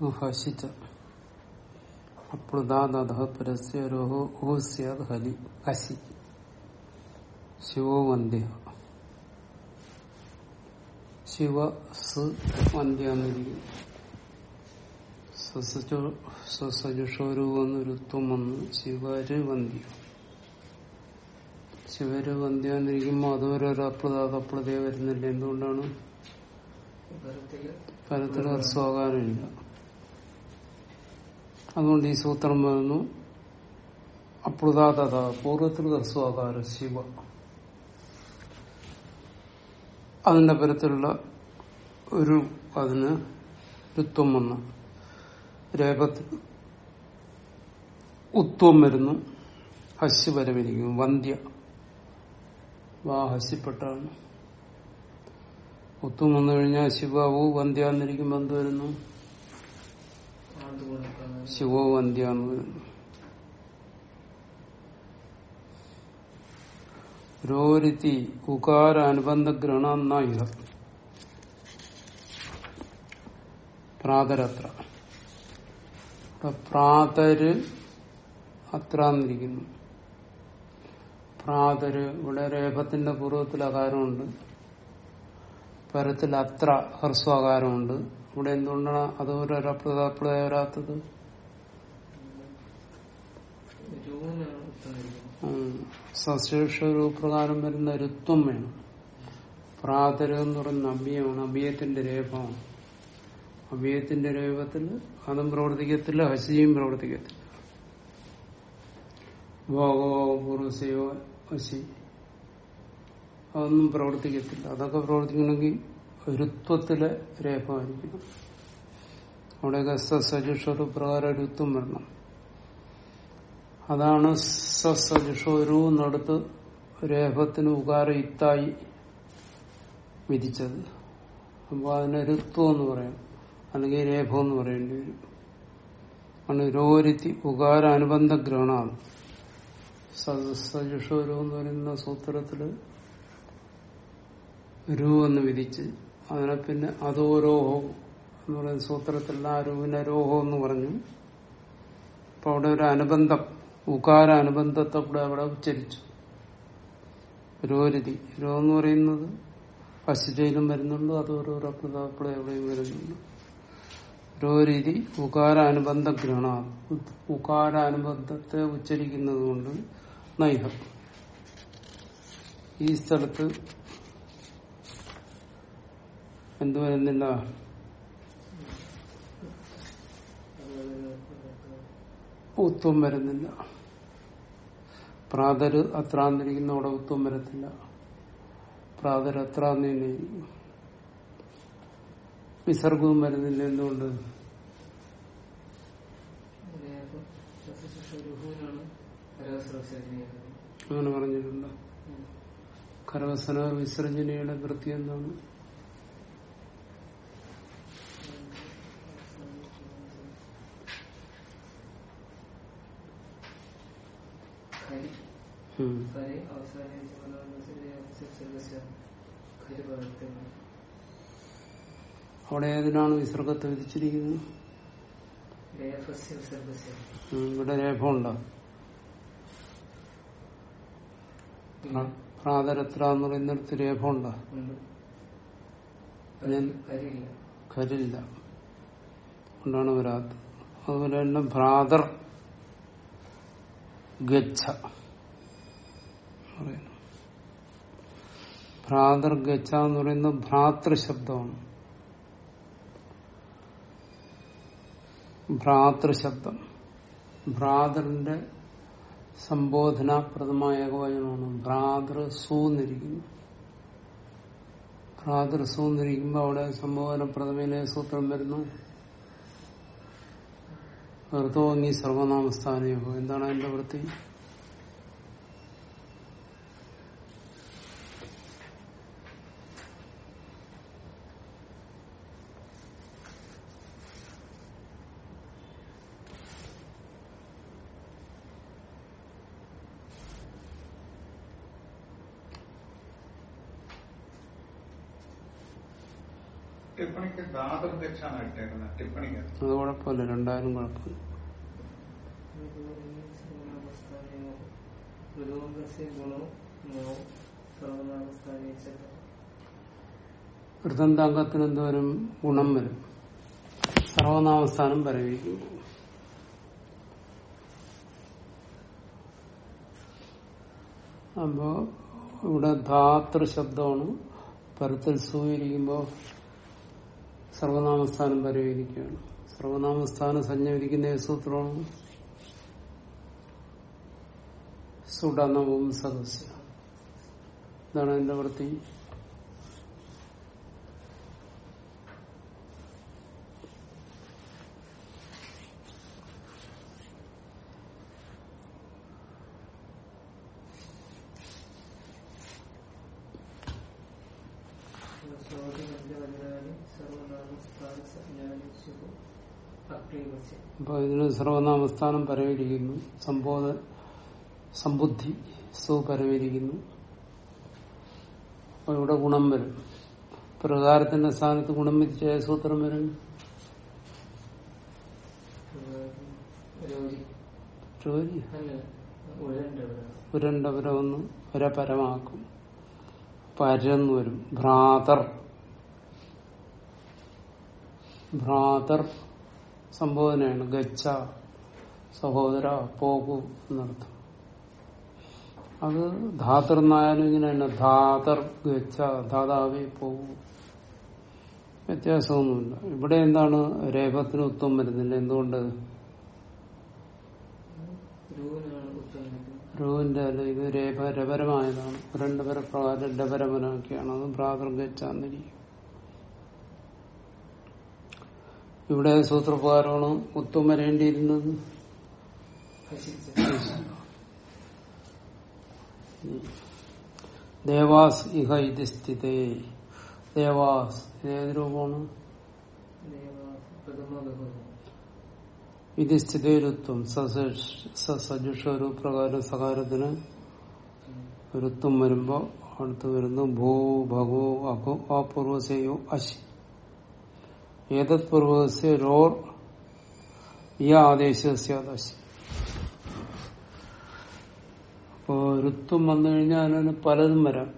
ഹസിച്ച ഹസി ശിവോ വന്ധ്യ ശിവ സ് വന്ധ്യ വന്ന്. ശിവര് വന്ധ്യ ശിവര് വന്ധ്യ വരുന്നില്ല. എന്തുകൊണ്ടാണ്? പരത്തിൽ ഹ്രസ്വകാരമില്ല അതുകൊണ്ട് ഈ സൂത്രം വരുന്നു അപ്ലുതാതത പൂർവത്തിൽ ഹ്രസ്വാകാര ശിവ. അതിന്റെ പരത്തിലുള്ള ഒരു അതിന് ഋത്വം വന്ന്. രേപത്തിൽ ഉത്വം വരുന്നു. ഹസ്യ വരവിരിക്കും വന്ധ്യ. വാ ഹസ്യപ്പെട്ടാണ് ഉത്വം വന്നു കഴിഞ്ഞാൽ ശിവാവു വന്ധ്യ എന്നിരിക്കുമ്പോൾ എന്ത് വരുന്നു. ശിവോ വന്ധ്യ രോരുത്തി രോരിതി ഉകാര അനുബന്ധ ഗ്രഹണ പ്രാതരത്ര. പ്രാതര് അത്ര എന്നിരിക്കുന്നു പ്രാതര് ഇവിടെ രേഖത്തിന്റെ പൂർവത്തിൽ അകാരമുണ്ട് പരത്തിൽ അത്ര ഹ്രസ്വകാരമുണ്ട്. ഇവിടെ എന്തുകൊണ്ടാണ് അത് ഒരപ്രദാപ്രദ വരാത്തത് സശേഷ രൂപപ്രകാരം വരുന്ന രുത്വം വേണം. പ്രാതരം എന്ന് പറയുന്ന അഭ്യമാണ് അഭിയത്തിന്റെ രേഖമാണ് അഭിയത്തിന്റെ രേപത്തിൽ അതും പ്രവർത്തിക്കത്തില്ല ഹസിയും പ്രവർത്തിക്കത്തില്ല. ഭോഗോ പൂർവസയോ ഹസി അതൊന്നും പ്രവർത്തിക്കത്തില്ല. അതൊക്കെ പ്രവർത്തിക്കണമെങ്കിൽ ഋത്വത്തിലെ രേഖമായിരിക്കണം അവിടെ സജുഷോർ പ്രകാരം ഋത്വം വരണം. അതാണ് സസജുഷോരു എന്നടുത്ത് രേഖത്തിന് ഉകാര ഇത്തായി വിധിച്ചത്. അപ്പോൾ അതിനെ ഋത്വം എന്ന് പറയാം. അല്ലെങ്കിൽ രേഖ എന്ന് പറയേണ്ടി വരും. ആണ് രോരിത്തി ഉകാര അനുബന്ധ ഗ്രഹണമാണ് സജുഷോരു എന്ന് പറയുന്ന സൂത്രത്തിൽ രു എന്ന് വിധിച്ച് അതിനെ പിന്നെ അതോരോഹോ എന്ന് പറയുന്ന സൂത്രത്തിൽ രൂപിനെ എന്ന് പറഞ്ഞു. അപ്പൊ അവിടെ ഒരു അനുബന്ധം ഉകാര അനുബന്ധത്തെ കൂടെ അവിടെ ഉച്ചരിച്ചു. രോരതി രോ എന്ന് പറയുന്നത് പശുചയിലും വരുന്നുണ്ട് അത് ഓരോരോ പ്രതാപ്പിളെ എവിടെയും വരുന്നുണ്ട് രോരീതി ഉകാര അനുബന്ധ ഗ്രഹണ ഉകാര അനുബന്ധത്തെ ഉച്ചരിക്കുന്നത് കൊണ്ട് നൈഹം. ഈ സ്ഥലത്ത് എന്തു വരുന്നില്ല ഉത്വം വരുന്നില്ല. പ്രാതര് അത്രാന്നിരിക്കുന്ന അവിടെ ഉത്വം വരത്തില്ല. പ്രാതര് അത്രാന്നിരിക്കും വിസർഗവും വരുന്നില്ല എന്തുകൊണ്ട്? അങ്ങനെ പറഞ്ഞിട്ടുണ്ട്. കരവസന വിസർജനയുടെ വൃത്തി എന്താണ് ഖരി ഉം. ഖരി അവസാനം ഖരി പദത്തിന് അവിടെ ഏതിനാണ് വിസർഗത്തെ വിധിച്ചിരിക്കുന്നത്? ഉം, ഇവിടെ രേഖ ഉണ്ടോ പ്ര- പ്രാതരത്ര എന്ന് പറയുന്നിടത്ത് രേഖ ഉണ്ടോ. ഉണ്ട് ഞാൻ- കരിയില്ല. കരില്ല കൊണ്ടാണ് വരാത്തത്. അതുപോലെ തന്നെ ഭ്രാതർ ഗച്ഛ. പറയുന്നു. ഭ്രാതർ ഗച്ഛ എന്ന് പറയുന്നത് ഭ്രാതൃ ശബ്ദമാണ് ഭ്രാതൃ ശബ്ദം ഭ്രാതറിന്റെ സംബോധനാപ്രദമായ ഏകവചനമാണ് ഭ്രാതൃ സൂന്നിരിക്കുന്നു ഭ്രാതൃ സൂന്നിരിക്കുമ്പോ അവിടെ സംബോധനപ്രഥമയിലെ സൂത്രം വരുന്നു. ഋതോങ്ങി നീ സർവനാമസ്ഥാനയോ. എന്താണ് അതിന്റെ വൃത്തി? അത് കുഴപ്പമില്ല രണ്ടായാലും കുഴപ്പമില്ല. വൃതന്താംഗത്തിന് എന്തോരം ഗുണം വരും? സർവനാമസ്ഥാനം പരവിക്കും. അപ്പോ ഇവിടെ ധാതൃ ശബ്ദമാണ് പരത്തിൽ സൂയിരിക്കുമ്പോ സർവനാമസ്ഥാനം പരിഹരിക്കുകയാണ് സർവനാമസ്ഥാനം സഞ്ജീകരിക്കുന്ന ഏത് സൂത്രമാണ് സുഡനവും സദസ്യ. ഇതാണ് എന്റെ വൃത്തി അക്രീമസ്യ അപ്പൊ ഇതിന് സർവനാമസ്ഥാനം പരവിരിക്കുന്നു സംബോധ സമ്പുദ്ധി സു പരവിരിക്കുന്നു അപ്പൊ ഇവിടെ ഗുണം വരും. പ്രകാരത്തിന്റെ സ്ഥാനത്ത് ഗുണം വിധിച്ച ഏത് സൂത്രം വരും? രോഗി. ഒരേ പരമാക്കും പരന്ന് വരും. ഭ്രാതർ. ഭ്രാതർ. സംബോധനയാണ്. ഗച്ഛ സഹോദര പോകൂ എന്നർത്ഥം. അത് ധാതർ എന്നായാലും ഇങ്ങനെ തന്നെ ധാതർ ഗച്ഛ ധാതാവേ പോകൂ. വ്യത്യാസമൊന്നുമില്ല. ഇവിടെ എന്താണ് രേഖത്തിന് ഉത്തം വരുന്നില്ല. എന്തുകൊണ്ട്? രൂവിന്റെ അല്ല ഇത് രേഖ രപരമായതാണ് രണ്ട് പര പ്രകാരം രപരമനാക്കിയാണ് അത് പ്രാതർഗച്ചാന്നിരിക്കും ഇവിടെ സൂത്രപ്രകാരമാണ് ഉത്തം വരേണ്ടിയിരുന്നത് ദേവാസ് ഇഹ ഇത് സ്ഥിതേ. ദേവാസ് ഏത് രൂപമാണ്? ഇത് സ്ഥിതേരുത്വം. സജുഷ ഒരു പ്രകാരം സകാരത്തിന് ഒരുത്വം വരുമ്പോ അടുത്ത് വരുന്നു. ഭൂ ഭഗോ അപൂർവസയോ അശി. ഏതത് പൂർവസ്യരോർ ഈ ആദേശസ്യ അശി അപ്പോ ഋത്വം വന്നു കഴിഞ്ഞാൽ അതിന് പലതും വരാം.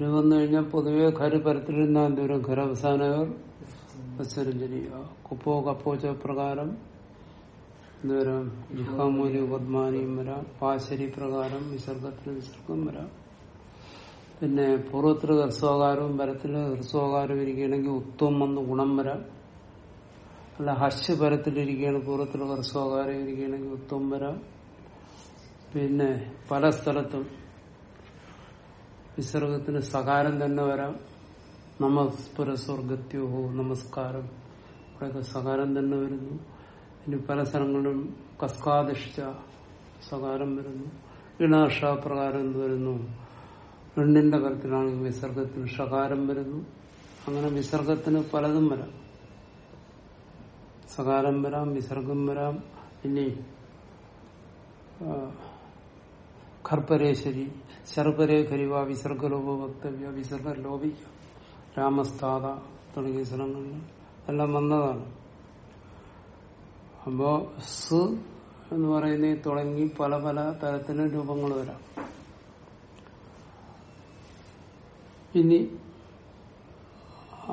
രു വന്നു കഴിഞ്ഞാൽ പൊതുവെ ഖര് പരത്തിലിരുന്ന എന്തോരം ഖരവസാനവർ മത്സരഞ്ജലി കുപ്പോ കപ്പോച്ച പ്രകാരം എന്തോരം ജിഹാമൂലി ഉപദ്മാനിയും വരാം. പാശരി പ്രകാരം വിസർഗത്തിന് വിസർഗം വരാം. പിന്നെ പൂർവത്തിൽ ഹ്രസ്വകാരവും പരത്തിൽ ഹ്രസ്വകാരം ഇരിക്കുകയാണെങ്കിൽ ഉത്വം വന്ന് ഗുണം വരാം. അല്ല ഹശ് പരത്തിലിരിക്കുകയാണ് പൂർവത്തിൽ ഹ്രസ്വകാരം ഇരിക്കുകയാണെങ്കിൽ ഉത്വം വരാം. പിന്നെ പല സ്ഥലത്തും വിസർഗത്തിന് സകാരം തന്നെ വരാം. നമസ്പുര സ്വർഗത്യോഹോ നമസ്കാരം. ഇവിടെയൊക്കെ സകാരം തന്നെ വരുന്നു. ഇനി പല സ്ഥലങ്ങളിലും കസ്കാദിഷ്ട സകാരം വരുന്നു. ഇണാഷ പ്രകാരം വരുന്നു. പെണ്ണിന്റെ കരത്തിലാണെങ്കിൽ വിസർഗത്തിന് ഷകാരം വരുന്നു. അങ്ങനെ വിസർഗത്തിന് പലതും വരാം. സകാരം വരാം വിസർഗം വരാം. ആ, ഖർപ്പരേശ്വരി ശർപ്പരേ ഖരിവ വിസർഗലോപ വക്തവ്യ വിസർഗ ലോപിക്ക രാമസ്ഥാത തുടങ്ങിയ സ്ഥലങ്ങളിൽ എല്ലാം വന്നതാണ്. അപ്പോ സ് എന്ന് പറയുന്ന തുടങ്ങി പല പല തരത്തിലും രൂപങ്ങൾ വരാം. ഇനി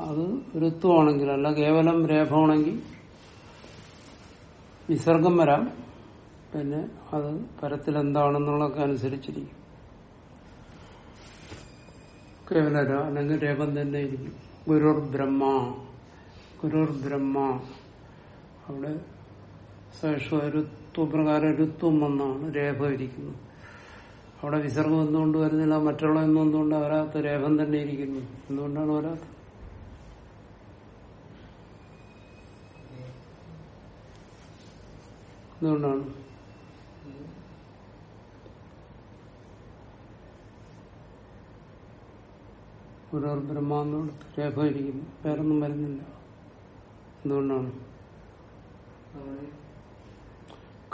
അത് ഋത്വമാണെങ്കിൽ അല്ല കേവലം രേഖമാണെങ്കിൽ വിസർഗം വരാം. പിന്നെ അത് പരത്തിൽ എന്താണെന്നുള്ളതൊക്കെ അനുസരിച്ചിരിക്കും. കേവലര അല്ലെങ്കിൽ രേഖം തന്നെ ഇരിക്കും. ഗുരുർ ബ്രഹ്മ ഗുരുർ ബ്രഹ്മ. അവിടെ ഋത്വപ്രകാരം ഋത്വം വന്നാണ് രേഖ ഇരിക്കുന്നത്. അവിടെ വിസർഗം എന്തുകൊണ്ട് വരുന്നില്ല മറ്റുള്ള എന്തുകൊണ്ട് വരാത്ത രേഖം തന്നെ ഇരിക്കുന്നു. എന്തുകൊണ്ടാണ് വരാത്ത എന്തുകൊണ്ടാണ്? ഓരോ ബ്രഹ്മാന്തോട് രേഖ ഇരിക്കുന്നു വേറൊന്നും വരുന്നില്ല. എന്തുകൊണ്ടാണ്?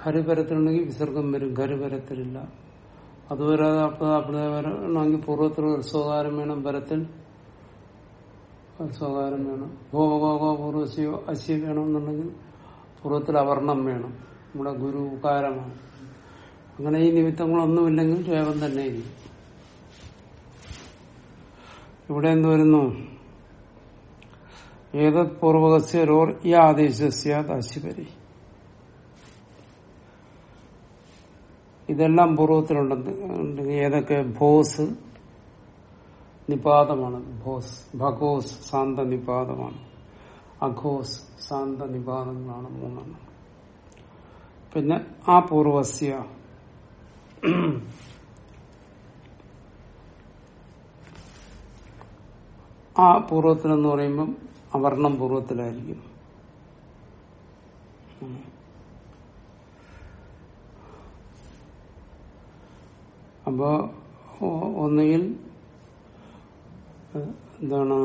ഖരുപരത്തിലുണ്ടെങ്കിൽ വിസർഗം വരും. ഖരുപരത്തിലില്ല അതുവരെ അപ്പതാപ്പിള വരണമെങ്കിൽ പൂർവത്തിൽ സ്വകാരം വേണം പരത്തിൽ ഉത്സവകാരം വേണം. ഭോഗോഗോ പൂർവസ്യോ വേണം വേണമെന്നുണ്ടെങ്കിൽ പൂർവത്തിൽ അവർണം വേണം. നമ്മുടെ ഗുരു ഉകാരമാണ് അങ്ങനെ ഈ നിമിത്തങ്ങളൊന്നുമില്ലെങ്കിൽ ദേവം തന്നെ ഇവിടെ എന്ത് വരുന്നു? ഏതത് പൂർവകസ്യരോർ ഈ ആദേശസ്യാത് അശിപരി ഇതെല്ലാം പൂർവത്തിലുണ്ടെന്ന് ഏതൊക്കെ ഭോസ് നിപാതമാണ്. ഭോസ് ഭഗോസ് ശാന്ത നിപാതമാണ്. അഘോസ് ശാന്ത നിപാതങ്ങളാണ് മൂന്നെണ്ണം. പിന്നെ ആ പൂർവസ്യ. ആ പൂർവത്തിനെന്ന് പറയുമ്പം അവർണം പൂർവത്തിലായിരിക്കും. അപ്പോ ഒന്നുകിൽ എന്താണ്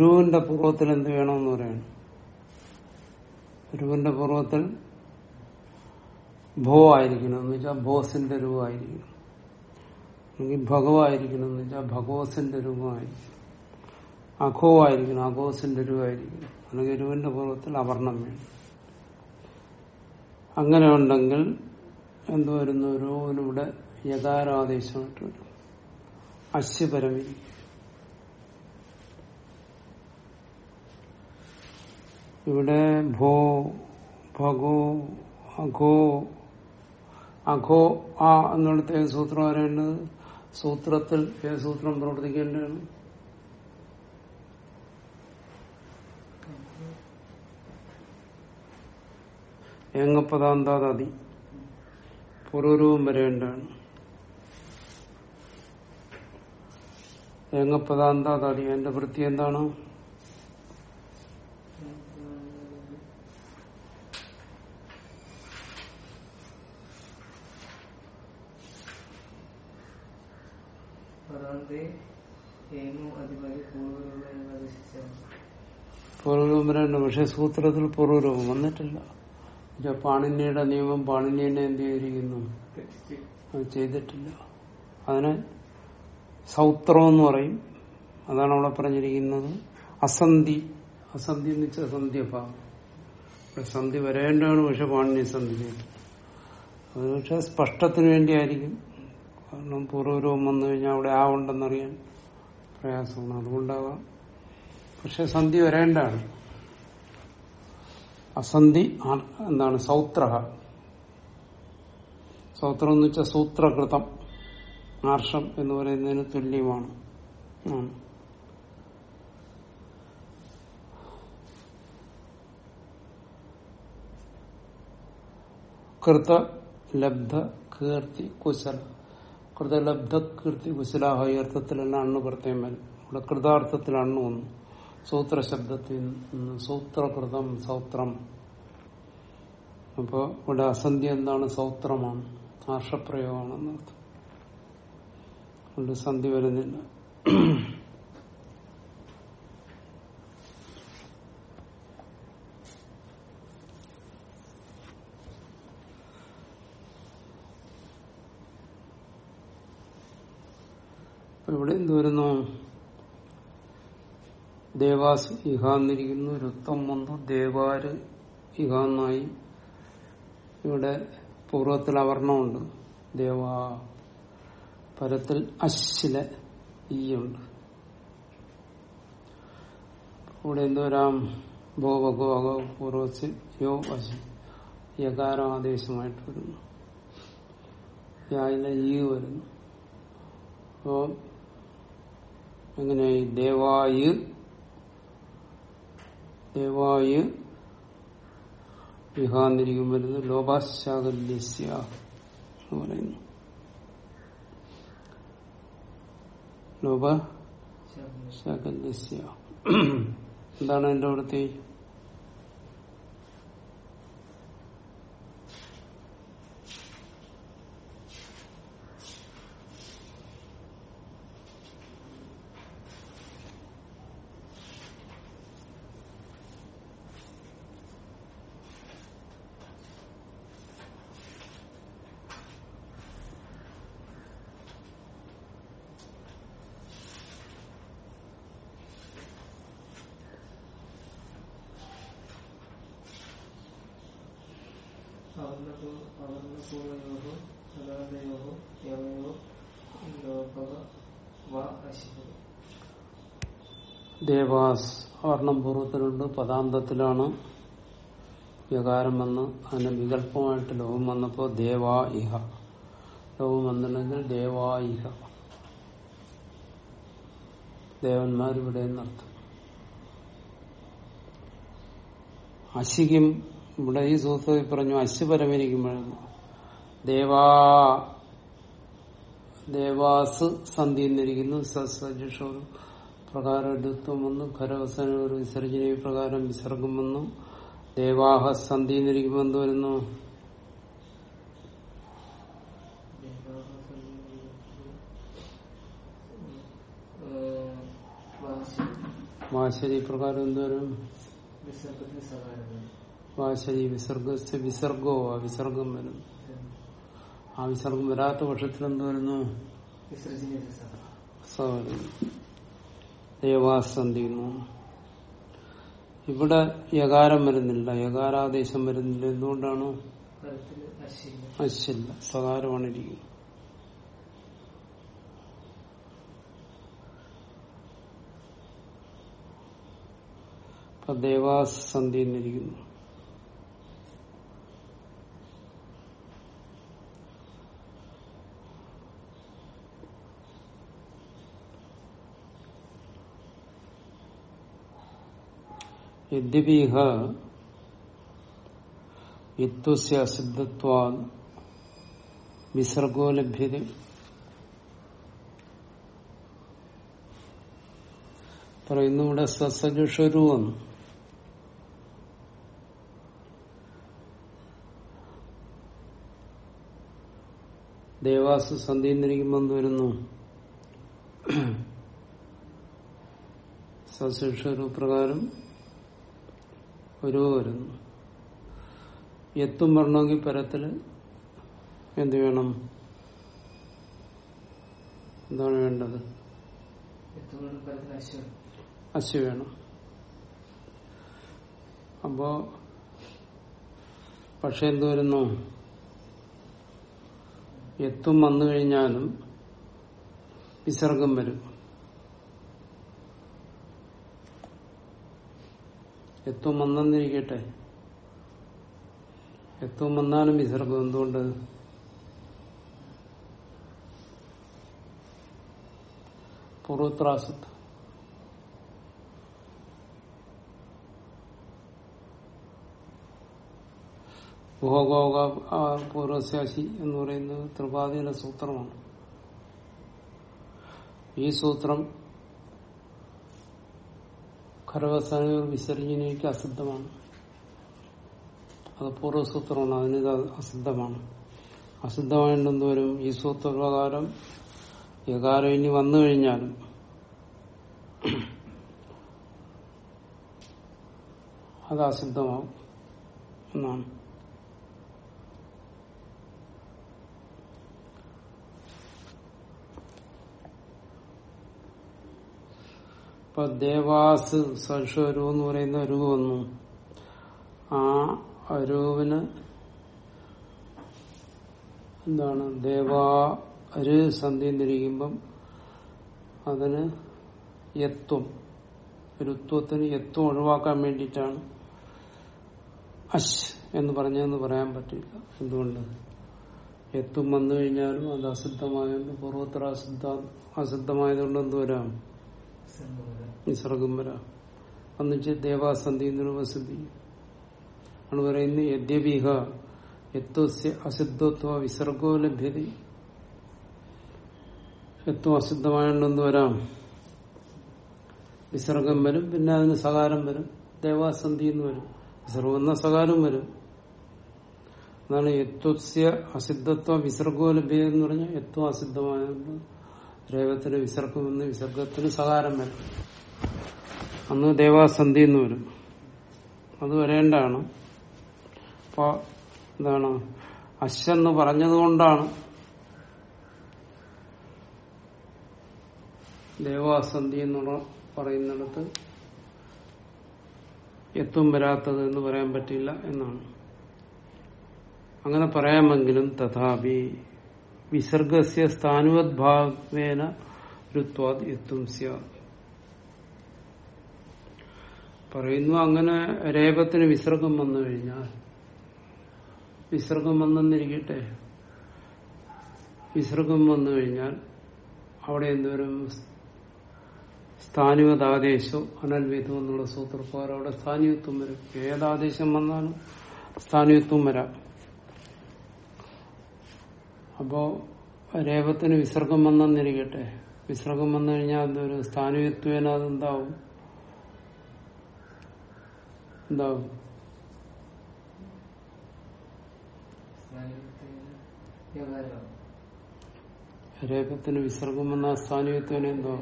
രുവിന്റെ പൂർവത്തിൽ എന്ത് വേണമെന്ന് പറയണം. രുവിന്റെ പൂർവത്തിൽ ഭോ ആയിരിക്കണം എന്ന് വെച്ചാൽ ബോസിന്റെ രൂപമായിരിക്കണം അല്ലെങ്കിൽ ഭഗവായിരിക്കണം എന്ന് വെച്ചാൽ ഭഗവസിന്റെ രൂപമായിരിക്കണം അഘോ ആയിരിക്കണം അഘോസിന്റെ രൂപമായിരിക്കണം അല്ലെങ്കിൽ രുവിന്റെ പൂർവത്തിൽ അവർണം വേണം. അങ്ങനെ ഉണ്ടെങ്കിൽ എന്ത് വരുന്നു? യഥാരാദേശമായിട്ട് വരും അശ്വപരമിരിക്കും ഇവിടെ ഭോ ഭഗോ അഘോ അഘോ ആ എന്നിടത്ത് ഏത് സൂത്രം വരേണ്ടത് സൂത്രത്തിൽ ഏത് സൂത്രം പ്രവർത്തിക്കേണ്ടതാണ്. ഏങ്ങപ്പദാന്താതി പൂർവരൂപം വരേണ്ടതാണ്. ഏങ്ങപ്പദാന്താതി എന്റെ വൃത്തി എന്താണ്? പൂർവരൂപരണ്ട് വരേണ്ട പക്ഷെ സൂത്രത്തിൽ പൂർവരൂപം വന്നിട്ടില്ല. പാണിനിയുടെ നിയമം പാണിനിയെ എന്ത് ചെയ്തിരിക്കുന്നു? ചെയ്തിട്ടില്ല. അതിന് സൗത്രം എന്ന് പറയും. അതാണ് അവിടെ പറഞ്ഞിരിക്കുന്നത്. അസന്ധി. അസന്ധി എന്ന് വെച്ചാൽ സന്ധ്യഭാവം സന്ധി വരേണ്ടതാണ് പക്ഷെ പാണിനി സന്ധി ചെയ്തു. അത് പക്ഷെ സ്പഷ്ടത്തിന് വേണ്ടിയായിരിക്കും. കാരണം പൂർവരൂപം വന്നു കഴിഞ്ഞാൽ അവിടെ ആ ഉണ്ടെന്നറിയാൻ പ്രയാസമാണ്. അതുകൊണ്ടാവാം. പക്ഷെ സന്ധി വരേണ്ടതാണ്. അസന്ധി എന്താണ് സൗത്ര സൗത്രം എന്ന് വെച്ചാൽ സൂത്രകൃതം. ആർഷം എന്ന് പറയുന്നതിന് തുല്യമാണ്. കൃത ലബ്ധ കീർത്തി കുശല. കൃതലബ്ധ കീർത്തി കുശലാഹ ഈ അർത്ഥത്തിലെല്ലാം അണ്ണു പ്രത്യേകം വരും. ഇവിടെ കൃതാർത്ഥത്തിൽ അണ്ണു വന്നു. സൂത്ര ശബ്ദത്തിൽ നിന്ന് സൂത്രകൃതം സൗത്രം. അപ്പോ ഇവിടെ അസന്ധി എന്താണ്? സൗത്രമാണ്. ആർഷപ്രയോഗമാണെന്ന് അർത്ഥം അതുകൊണ്ട് സന്ധി വരുന്നില്ല. ഇവിടെ എന്ത് വരുന്നു? ദേവാസ് ഇഹാന്നിരിക്കുന്നു രുത്തം വന്നു. ദേവാര് ഇഹാന്നായി. ഇവിടെ പൂർവത്തിൽ അവർണമുണ്ട് ദേവാ. പരത്തിൽ അശ്ല ഈയുണ്ട്. ഇവിടെ എന്ത് വരാം? ഭോ ഭഗോ പൂർവസ് യോ അശി യകാരം ആദേശമായിട്ട് വരുന്നു. യായിലെ ഈ വരുന്നു. അപ്പോ എങ്ങനെ ദേവായ് ദേവായ് വിഹാന്നിരിക്കും വരുന്നു ലോപാശാകല്യസ്യ എന്ന് പറയുന്നു. ലോപ ശബ്ദം എന്താണ് എന്റെ അവിടുത്തെ ദേവാസ് വർണം പൂർവത്തിലുണ്ട്. പദാന്തത്തിലാണ് വികാരം വന്ന് അതിന് വികല്പമായിട്ട് ലോകം വന്നപ്പോ ദേവാ ഇഹ. ലോകം വന്നിട്ടുണ്ടെങ്കിൽ ദേവാ ഇഹ. ദേവന്മാരിവിടെ എന്നർത്ഥം അശിക്കും ഇവിടെ ഈ സൂത്രത്തിൽ പറഞ്ഞു അശ് പരമരിക്കുമ്പോഴാണ് ദേവാ ദേവാസ് സന്ധി എന്നിരിക്കുന്നു. സസജുഷോ പ്രകാരം എടുത്വം വന്നു ഖരവസന ഒരു വിസർജന പ്രകാരം വിസർഗം വന്നു ദേവാഹ സന്ധി എന്നിരിക്കുമ്പോൾ എന്ത് വരുന്നു. വാശരി പ്രകാരം എന്ത് വരും? വിസർഗത്തിൽ സകാരം വാശരി വിസർഗ വിസർഗോ ആ വിസർഗം വരും. ആ വിസർഗം വരാത്ത പക്ഷത്തിൽ എന്ത് വരുന്നു? ദേവാസന്ധി ഇവിടെ യകാരം വരുന്നില്ല. യകാരാദേശം വരുന്നില്ല. എന്തുകൊണ്ടാണ്? അശ്വില്ല സകാരമാണ് ഇരിക്കുന്നത്. അപ്പൊ ദേവാസന്ധി എന്നിരിക്കുന്നു യദ്യപീഹ യത്വസ്യ അസിദ്ധത്വാ വിസർഗോ ലഭ്യത. പറയുന്നു ഇവിടെ സസജുഷുരുവം ദേവാസു സന്ധിന്നിരിക്കുമ്പോൾ വരുന്നു. സസുഷരു പ്രകാരം ഒരു വരുന്നു എത്തും വരണമെങ്കിൽ പരത്തിൽ എന്ത് വേണം? എന്താണ് വേണ്ടത്? അശു വേണം. അപ്പോ പക്ഷെ എന്ത് വരുന്നു? എത്തും വന്നു കഴിഞ്ഞാലും വിസർഗം വരും. എത്തും വന്നെന്നിരിക്കട്ടെ. എത്തും വന്നാലും വിസർഗം എന്തുകൊണ്ട്? പൂർവത്രാസത്ത് ഭോഗോക പൂർവശാശി എന്ന് പറയുന്നത് ത്രിപാദിയുടെ സൂത്രമാണ്. ഈ സൂത്രം ഖരവസാന വിസർജനയ്ക്ക് അസിദ്ധമാണ് അത് പൂർവസൂത്രമാണ് അതിനിത് അസിദ്ധമാണ് അസിദ്ധമായിട്ടെന്തോരും ഈ സൂത്രപ്രകാരം യകാരം ഇനി വന്നു കഴിഞ്ഞാലും അത് അസിദ്ധമാവും എന്നാണ്. ഇപ്പൊ ദേവാസ് സൽഷരു എന്ന് പറയുന്ന അരുവ് വന്നു. ആ അരുവിന് എന്താണ്? ദേവാ അരു സന്ധി എന്നിരിക്കുമ്പം അതിന് യത്വം രുത്വത്തിന് യത്വം ഒഴിവാക്കാൻ വേണ്ടിയിട്ടാണ് അശ് എന്ന് പറഞ്ഞതെന്ന് പറയാൻ പറ്റില്ല. എന്തുകൊണ്ട്? യത്വം വന്നു കഴിഞ്ഞാലും അത് അസിദ്ധമായതുകൊണ്ട് പൂർവോത്തര അസിദ്ധ അസിദ്ധമായതുകൊണ്ട് എന്ത് വരാം? സംഭവം നിസർഗം വരാം അന്നിച്ച് ദേവാസന്ധി നിർവസിദ്ധി ആണ് പറയുന്നത് യദ്യപീഹ യത്വസ്യ അസിദ്ധത്വ വിസർഗോ ലഭ്യത. യത്വം അസിദ്ധമായോണ്ടെന്ന് വരാം. വിസർഗം വരും പിന്നെ അതിന് സകാരം വരും. ദേവാസന്ധി എന്ന് വരും. വിസർഗം എന്ന സകാരം വരും. അതാണ് യത്വസ്യ അസിദ്ധത്വ വിസർഗോ ലഭ്യത എന്ന് പറഞ്ഞാൽ യത്വം അസിദ്ധമായതുകൊണ്ട് രേവത്തിന് വിസർഗം എന്ന് വിസർഗത്തിന് സകാരം വരും. അന്ന് ദേവാസന്ധി എന്ന് വരും. അത് വരേണ്ടാണ് അപ്പൊ എന്താണ്? അശ്വെന്ന് പറഞ്ഞതുകൊണ്ടാണ് ദേവാസന്ധി എന്നുള്ള പറയുന്നിടത്ത് എത്തും വരാത്തത് എന്ന് പറയാൻ പറ്റില്ല എന്നാണ്. അങ്ങനെ പറയാമെങ്കിലും തഥാപി വിസർഗസ്യ സ്ഥാനുവദ്ഭാവേന ഋത്വാദ് എത്തും സ്യാത് പറയുന്നു അങ്ങനെ രേപത്തിന് വിസർഗം വന്നു കഴിഞ്ഞാൽ. വിസർഗം വന്നെന്നിരിക്കട്ടെ. വിസർഗം വന്നു കഴിഞ്ഞാൽ അവിടെ എന്തോരം സ്ഥാനികതാദേശോ അനൽവിധം എന്നുള്ള സൂത്രപ്രകാരം അവിടെ സ്ഥാനികത്വം വരും. ഏതാദേശം വന്നാലും സ്ഥാനികത്വം വരാം. അപ്പോ രേപത്തിന് വിസർഗം വന്നെന്നിരിക്കട്ടെ. വിസർഗം വന്നു കഴിഞ്ഞാൽ എന്തോരം സ്ഥാനികത്വേന അതെന്താവും എന്താവും രേഖത്തിന് വിസർഗം വന്ന സ്ഥാനീയത്വന് എന്തോ?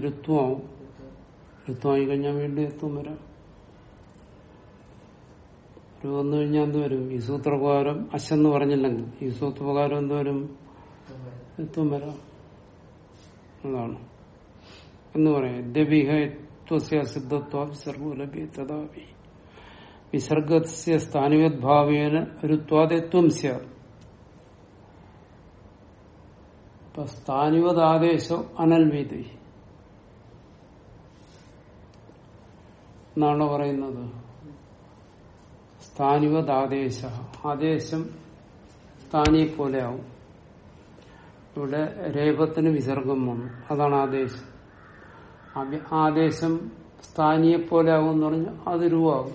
ഋത്വമാവും ഋത്വമായി കഴിഞ്ഞാൽ വീണ്ടും എത്തും വരാം. ഒരു വന്നു കഴിഞ്ഞാൽ എന്ത് വരും? ഈ സൂത്രപ്രകാരം അശെന്ന് പറഞ്ഞില്ലെങ്കിൽ. ഈ സൂത്രപ്രകാരം എന്ത് വരും? എത്തും വരാം. എന്ന് പറയാം. ദ്യബിഹത്വസ്യ സിദ്ധത്വ വിസർഗോ ലഭ്യ തഥാപി. വിസർഗസ്യ സ്ഥാനിവദ്ഭാവേന ഋത്വാദത്വം സ്യാത് അനൽവിധി എന്നാണ് പറയുന്നത്? സ്ഥാനിവത് ആദേശ സ്ഥാനിയെ പോലെ ആവും ഇവിടെ രേപത്തിന് വിസർഗം വന്നു. അതാണ് ആദേശം. ആദേശം സ്ഥാനിയെ പോലെ ആവും എന്ന് പറഞ്ഞാൽ അത് രൂപമാകും.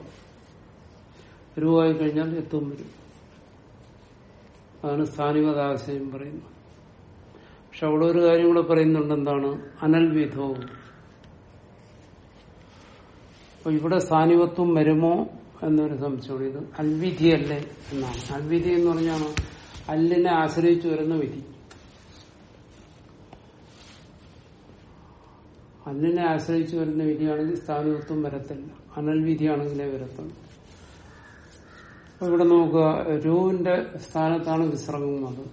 രൂപമായി കഴിഞ്ഞാൽ എത്തും വരും. അതാണ് സ്ഥാനികതാശയം പറയുന്നത്. പക്ഷെ അവിടെ ഒരു കാര്യം കൂടെ പറയുന്നുണ്ട് എന്താണ്? അനൽവിധവും അപ്പൊ ഇവിടെ സ്ഥാനികത്വം വരുമോ എന്നൊരു സംശയമാണ്. ഇത് അൽവിധിയല്ലേ എന്നാണ്. അൽവിധി എന്ന് പറഞ്ഞാണ് അല്ലിനെ ആശ്രയിച്ചു വരുന്ന വിധി. അല്ലിനെ ആശ്രയിച്ചു വരുന്ന വിധിയാണെങ്കിൽ സ്ഥാനത്വം വരത്തില്ല. അനൽവിധിയാണെങ്കിലേ വരത്തുള്ളൂ. അപ്പൊ ഇവിടെ നോക്കുക രൂവിന്റെ സ്ഥാനത്താണ് വന്നത്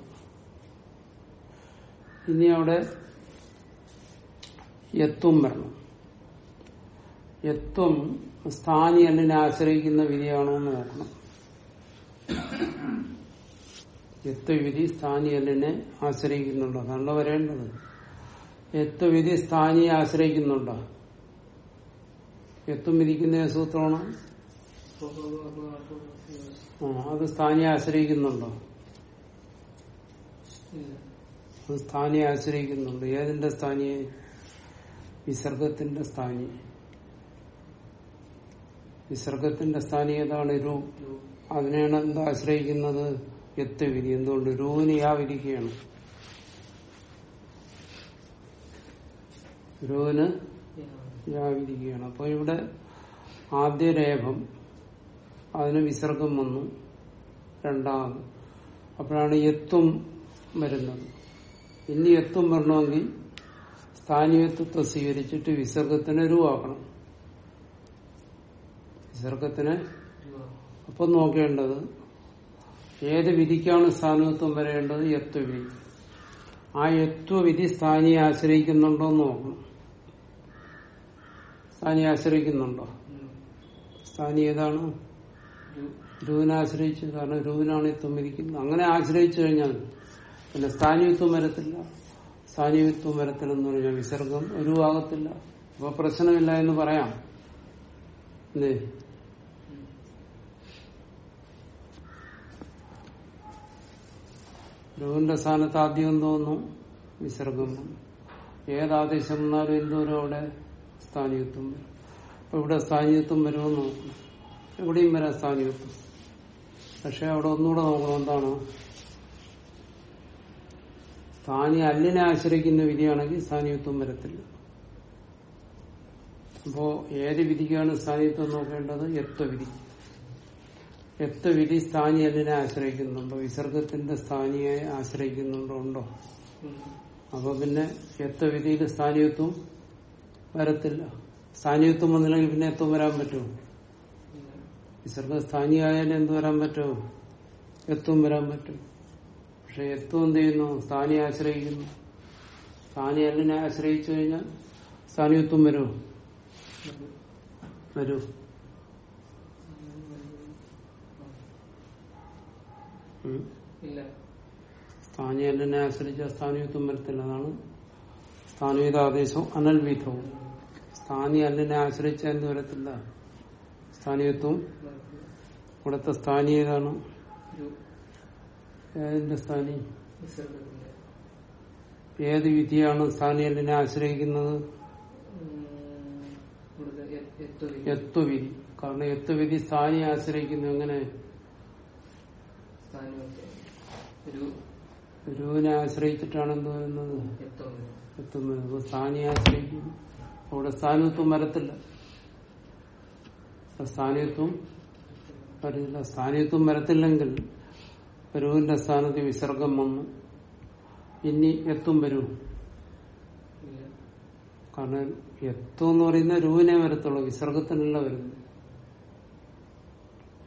ഇനി അവിടെ യത്വം വരണം. യത്വം സ്ഥാനി അന്നിനെ ആശ്രയിക്കുന്ന വിധിയാണോ എന്ന് നോക്കണം. യത്വവിധി സ്ഥാനി അല്ലിനെ ആശ്രയിക്കുന്നുണ്ടോ? അതാണല്ലോ വരേണ്ടത്. യത്വവിധി സ്ഥാനിയെ ആശ്രയിക്കുന്നുണ്ടോ? യത്വം വിധിക്കുന്ന സൂത്രമാണ്? അത് സ്ഥാനിയെ ആശ്രയിക്കുന്നുണ്ടോ? അത് സ്ഥാനിയെ ആശ്രയിക്കുന്നുണ്ട്. ഏതിന്റെ സ്ഥാനിയെ? വിസർഗത്തിന്റെ സ്ഥാനി വിസർഗത്തിന്റെ സ്ഥാനി ഏതാണ്? രൂ. അതിനെയാണ് എന്താ ആശ്രയിക്കുന്നത്? എത്തു വിധി എന്തുകൊണ്ട് രൂവിന് ആ വിധിക്കുകയാണ്? രൂവിന് വ്യാപിരിക്കുകയാണ് അപ്പോൾ അപ്പൊ ഇവിടെ ആദ്യ രേഖം അതിന് വിസർഗം വന്നു. രണ്ടാമത് അപ്പോഴാണ് എത്തും വരുന്നത്. ഇനി എത്തും വരണമെങ്കിൽ സ്ഥാനീയത്വത്തെ സ്വീകരിച്ചിട്ട് വിസർഗത്തിന് രൂപാക്കണം വിസർഗത്തിന് അപ്പം നോക്കേണ്ടത് ഏത് വിധിക്കാണ് സ്ഥാനത്വം വരേണ്ടത്? യത്വവിധി ആ യത്വവിധി സ്ഥാനിയെ ആശ്രയിക്കുന്നുണ്ടോ എന്ന് നോക്കണം. സ്ഥാനിയെ ആശ്രയിക്കുന്നുണ്ടോ? സ്ഥാനി ഏതാണ്? രൂവിനെ ആശ്രയിച്ചു കാരണം രൂവിനാണ് യുത്വം ഇരിക്കുന്നത്. അങ്ങനെ ആശ്രയിച്ചു കഴിഞ്ഞാൽ പിന്നെ സ്ഥാനീയത്വം വരത്തില്ല. സ്ഥാനീയത്വം വരത്തില്ലെന്ന് പറഞ്ഞാൽ വിസർഗം ഒരു ഭാഗത്തില്ല. അപ്പൊ പ്രശ്നമില്ല എന്ന് പറയാം. അല്ലേ? രൂവിന്റെ സ്ഥാനത്ത് ആദ്യം തോന്നും വിസർഗം. ഏതാദേശം വന്നാലും എന്തോരം അവിടെ? സ്ഥാനീയത്വം വരും. അപ്പൊ ഇവിടെ സ്ഥാനീയത്വം വരുമെന്ന് നോക്കണം എവിടെയും വരാം സ്ഥാനീയത്വം. പക്ഷെ അവിടെ ഒന്നുകൂടെ നോക്കണം എന്താണ്? സ്ഥാനി അല്ലിനെ ആശ്രയിക്കുന്ന വിധിയാണെങ്കിൽ സ്ഥാനീയത്വം വരത്തില്ല. അപ്പോ ഏത് വിധിക്കാണ് സ്ഥാനീയത്വം നോക്കേണ്ടത്? യത്വവിധി. യത്വവിധി സ്ഥാനി അല്ലിനെ ആശ്രയിക്കുന്നുണ്ടോ? വിസർഗത്തിന്റെ സ്ഥാനിയെ ആശ്രയിക്കുന്നുണ്ടോ? ഉണ്ടോ? അപ്പൊ പിന്നെ യത്വവിധിയിൽ സ്ഥാനീയത്വം വരത്തില്ല. സ്ഥാനീയത്വം വന്നില്ലെങ്കിൽ പിന്നെ എത്തും വരാൻ പറ്റുമോ? നിസർഗ സ്ഥാനിയായാലും എന്ത് വരാൻ പറ്റുമോ? എത്തും വരാൻ പറ്റും. പക്ഷെ എത്തും എന്ത് ചെയ്യുന്നു? സ്ഥാനി ആശ്രയിക്കുന്നു. സ്ഥാനി അല്ലിനെ ആശ്രയിച്ചു കഴിഞ്ഞാൽ സ്ഥാനീയത്വം വരുമോ വരൂ. ഉം. ഇല്ല. സ്ഥാനീയ അല്ലിനെ ആശ്രയിച്ച സ്ഥാനീയത്വം വരത്തില്ല. അതാണ് സ്ഥാനീയത ആദേശവും സ്ഥാനീയ അല്ലിനെ ആശ്രയിച്ച എന്ത് വരത്തില്ല സ്ഥാനീയത്വം. ഇവിടുത്തെ സ്ഥാനി ഏതാണ് ഏതിന്റെ സ്ഥാനി? ഏത് വിധിയാണ് സ്ഥാനി സ്ഥാനീയല്ലിനെ ആശ്രയിക്കുന്നത്? എത്വവിധി കാരണം എത്വവിധി സ്ഥാനി ആശ്രയിക്കുന്നു. എങ്ങനെ? ഗുരുവിനെ ആശ്രയിച്ചിട്ടാണ് എന്ത് വരുന്നത്? എത്തുന്നത്. അപ്പൊ സ്ഥാനിയെ ആശ്രയിക്കുന്നു. അവിടെ സ്ഥാനത്വം വരത്തില്ല. സ്ഥാനത്വം വരില്ല. സ്ഥാനത്വം വരത്തില്ലെങ്കിൽ ഗുരുവിന്റെ സ്ഥാനത്ത് വിസർഗം വന്നു. ഇനി എത്തും വരൂ കാരണം എത്തും എന്ന് പറയുന്ന രൂവിനെ വരത്തുള്ളൂ. വിസർഗത്തിനല്ല വരുന്നത്.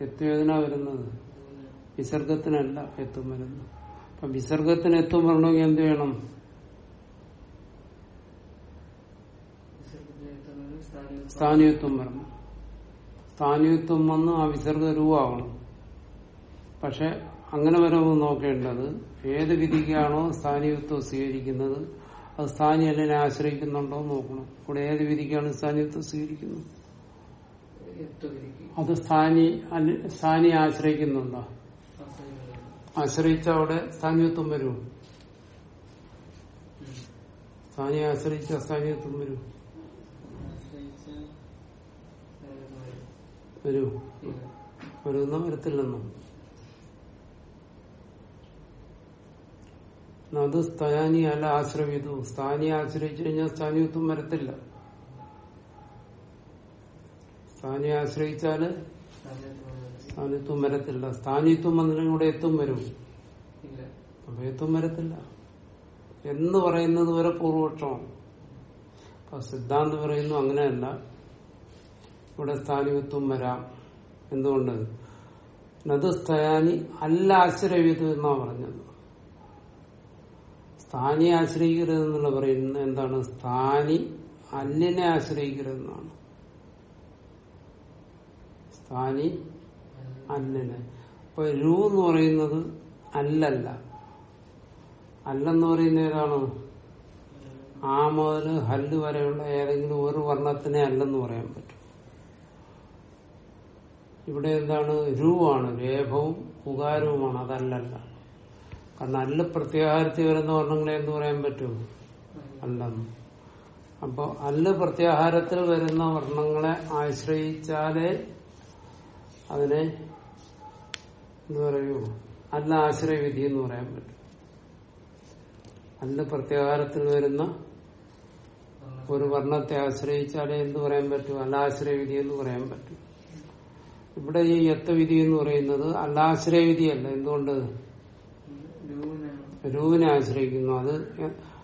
എത്തുവേദന വരുന്നത്. വിസർഗത്തിനല്ല എത്തും വരുന്നത്. അപ്പൊ വിസർഗത്തിന് എത്തും വരണമെങ്കിൽ എന്ത് വേണം വിസർഗത്തിന്റെ എത്തുന്നത് സ്ഥാനീയ സ്ഥാനീയത്വം വരണം. സ്ഥാനീയത്വം വന്ന് ആ വിസർഗ രൂപമാവണം. പക്ഷെ അങ്ങനെ വരുമ്പോൾ നോക്കേണ്ടത് ഏത് വിധിക്കാണോ സ്ഥാനീയത്വം സ്വീകരിക്കുന്നത് അത് സ്ഥാനീയല്ലിനെ ആശ്രയിക്കുന്നുണ്ടോ എന്ന് നോക്കണം. ഇവിടെ ഏത് വിധിക്കാണ് സ്ഥാനീയത്വം സ്വീകരിക്കുന്നത്? അത് സ്ഥാനി സ്ഥാനി സ്ഥാനിയെ ആശ്രയിക്കുന്നുണ്ടോ? ആശ്രയിച്ച അവിടെ സ്ഥാനീയത്വം വരും. സ്ഥാനിയെ ആശ്രയിച്ച സ്ഥാനീയത്വം വരും ആശ്രയിച്ച സ്ഥാനീയത്വം വരൂ. വരുന്ന വരത്തില്ലെന്നോ അത് സ്ഥാനി അല്ല ആശ്രയിതു സ്ഥാനിയെ ആശ്രയിച്ചു കഴിഞ്ഞാൽ സ്ഥാനീയത്വം വരത്തില്ല. സ്ഥാനിയെ ആശ്രയിച്ചാൽ സ്ഥാനിത്വം വരത്തില്ല. സ്ഥാനിത്വം വന്നിട്ടും കൂടെ എത്തും വരും. അപ്പൊ എത്തും വരത്തില്ല. എന്ന് പറയുന്നത് വരെ പൂർവപക്ഷമാണ് അപ്പൊ സിദ്ധാന്തം പറയുന്നു അങ്ങനെയല്ല. ഇവിടെ സ്ഥാനികത്വം വരാം. എന്തുകൊണ്ട്? നത് സ്ഥാനി അല്ല ആശ്രയിതു എന്നാ പറഞ്ഞത്. സ്ഥാനിയെ ആശ്രയിക്കരുത് എന്നുള്ള പറയുന്നത് എന്താണ്? സ്ഥാനി അല്ലിനെ ആശ്രയിക്കരുതെന്നാണ് സ്ഥാനി അല്ലിനെ അപ്പൊ രൂ എന്ന് പറയുന്നത് അല്ലല്ല. അല്ലെന്ന് പറയുന്ന ഏതാണ്? ആ മുതൽ ഹല്ല് വരെയുള്ള ഏതെങ്കിലും ഒരു വർണത്തിനെ അല്ലെന്ന് പറയാൻ പറ്റും. ഇവിടെ എന്താണ്? രൂവാണ്. രേഖവും ഉകാരവുമാണ് അതല്ലല്ല. കാരണം അല്ല പ്രത്യാഹാരത്തിൽ വരുന്ന വർണങ്ങളെ എന്ന് പറയാൻ പറ്റും. അല്ലെന്ന്. അപ്പൊ അല്ല പ്രത്യാഹാരത്തിൽ വരുന്ന വർണങ്ങളെ ആശ്രയിച്ചാലേ അതിനെ എന്ന് പറയൂ? അല്ല ആശ്രയവിധി എന്ന് പറയാൻ പറ്റും. അല്ല പ്രത്യാഹാരത്തിൽ വരുന്ന ഒരു വർണത്തെ ആശ്രയിച്ചാലേ എന്ത് പറയാൻ പറ്റും? അല്ല ആശ്രയവിധി എന്ന് പറയാൻ പറ്റും. ഇവിടെ ഈ യത്വവിധി എന്ന് പറയുന്നത് അല്ലാശ്രയവിധിയല്ല. എന്തുകൊണ്ട്? രൂവിനെ രൂപിനെ ആശ്രയിക്കുന്നു. അത്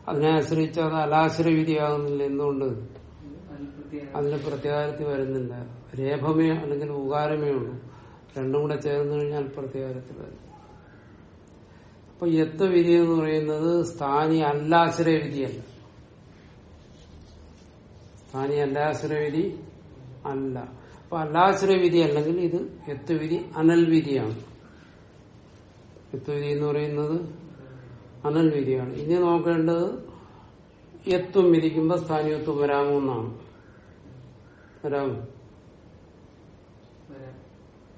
അതിനെ ആശ്രയിച്ച് അത് അലാശ്രയവിധിയാകുന്നില്ല എന്തുകൊണ്ട്? അതിന് പ്രത്യാഹാരത്തിൽ വരുന്നില്ല. രേഭമേ അല്ലെങ്കിൽ ഉകാരമേ ഉള്ളൂ. രണ്ടും കൂടെ ചേർന്ന് കഴിഞ്ഞാൽ പ്രത്യാഹാരത്തിൽ വരും. അപ്പൊ യത്വവിധി എന്ന് പറയുന്നത് സ്ഥാനി അല്ലാശ്രയവിധിയല്ല. സ്ഥാനി അല്ലാശ്രയവിധി അല്ല. അപ്പൊ അല്ലാശ്രയവിധി അല്ലെങ്കിൽ ഇത് യത്വവിധി അനൽവിധിയാണ് യത്വവിധി എന്ന് പറയുന്നത് അനൽവിധിയാണ് ഇനി നോക്കേണ്ടത് യത്വം വിധിക്കുമ്പോൾ സ്ഥാനീയത്വം വരാമോ എന്നാണ്. വരാമോ വരാം